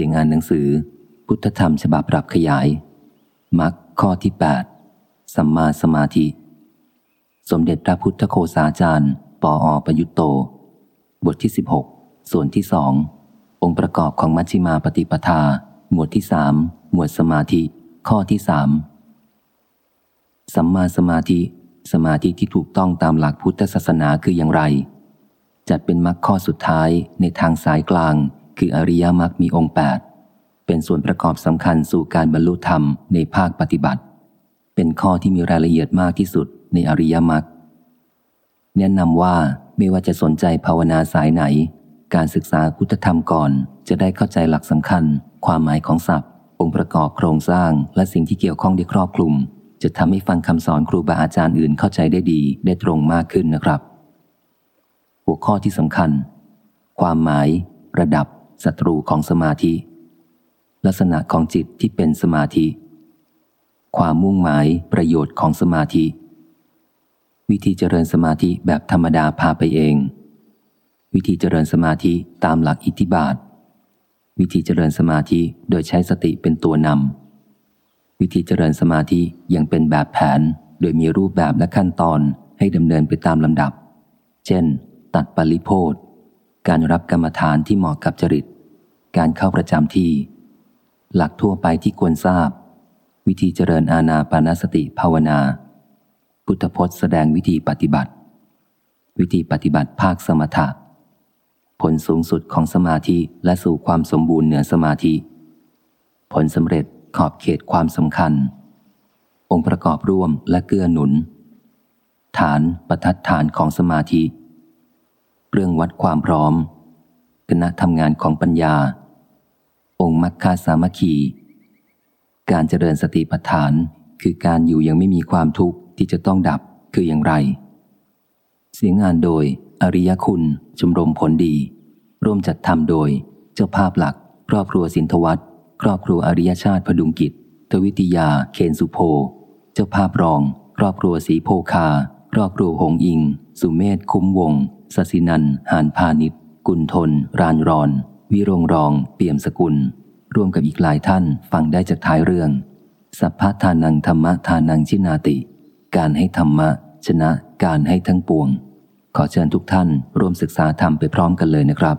สียงงานหนังสือ พุทธธรรมฉบับปรับขยายมรรคข้อที่ 8 สัมมาสมาธิ สมเด็จพระพุทธโคสาจารย์ ปออประยุตโต บทที่ 16 ส่วนที่สอง องค์ประกอบของมัชฌิมาปฏิปทา หมวดที่สามหมวดสมาธิ ข้อที่สามสัมมาสมาธิ สมาธิที่ถูกต้องตามหลักพุทธศาสนาคืออย่างไร จัดเป็นมรรคข้อสุดท้ายในทางสายกลาง คืออริยมรรคมีองค์ 8 เป็นส่วนประกอบสำคัญสู่การบรรลุธรรมในภาคปฏิบัติ เป็นข้อที่มีรายละเอียดมากที่สุดในอริยมรรคแนะนำว่าไม่ว่าจะสนใจภาวนาสายไหน การศึกษาพุทธธรรมก่อนจะได้เข้าใจหลักสำคัญ ความหมายของศัพท์ องค์ประกอบโครงสร้าง และสิ่งที่เกี่ยวข้องได้ครอบคลุม จะทำให้ฟังคำสอนครูบาอาจารย์อื่นเข้าใจได้ดีได้ตรงมากขึ้นนะครับ หัวข้อที่สำคัญ ความหมาย ระดับ ศัตรูของสมาธิ ลักษณะของจิตที่เป็นสมาธิ ความมุ่งหมายประโยชน์ของสมาธิ วิธีเจริญสมาธิแบบธรรมดาพาไปเอง วิธีเจริญสมาธิตามหลักอิทธิบาท วิธีเจริญสมาธิโดยใช้สติเป็นตัวนำวิธีเจริญสมาธิยังเป็นแบบแผนโดยมีรูปแบบและขั้นตอนให้ดำเนินไปตามลำดับ เช่น ตัดปริโพธ การรับกรรมฐานที่เหมาะกับจริต การเข้าประจำที่ หลักทั่วไปที่ควรทราบ วิธีเจริญอาณาปานสติภาวนา พุทธพจน์แสดงวิธีปฏิบัติ วิธีปฏิบัติภาคสมถะ ผลสูงสุดของสมาธิและสู่ความสมบูรณ์เหนือสมาธิ ผลสำเร็จขอบเขตความสำคัญ องค์ประกอบร่วมและเกื้อหนุน ฐานประทัดฐานของสมาธิ เรื่องวัดความพร้อม คณะทำงานของปัญญา องค์มัคคาสามัคคี การเจริญสติปัฏฐาน คือการอยู่ยังไม่มีความทุกข์ที่จะต้องดับคืออย่างไร เสียงงานโดย อริยคุณชมรมผลดี ร่วมจัดทำโดย เจ้าภาพหลัก ครอบครัวสินทวัตครอบครัวอริยชาติพดุงกิจ ทวิทยา เคนสุโพ เจ้าภาพรอง ครอบครัวสีโพคา ครอบครัวหงอิง สุเมธคุ้มวง สสินันหานพาณิชกุลทน รานรอน วิรงรอง เปี่ยมสกุล ร่วมกับอีกหลายท่านฟังได้จากท้ายเรื่อง สัพพทานังธรรมทานังชินาติ การให้ธรรมะ ชนะการให้ทั้งปวง ขอเชิญทุกท่านร่วมศึกษาธรรมไปพร้อมกันเลยนะครับ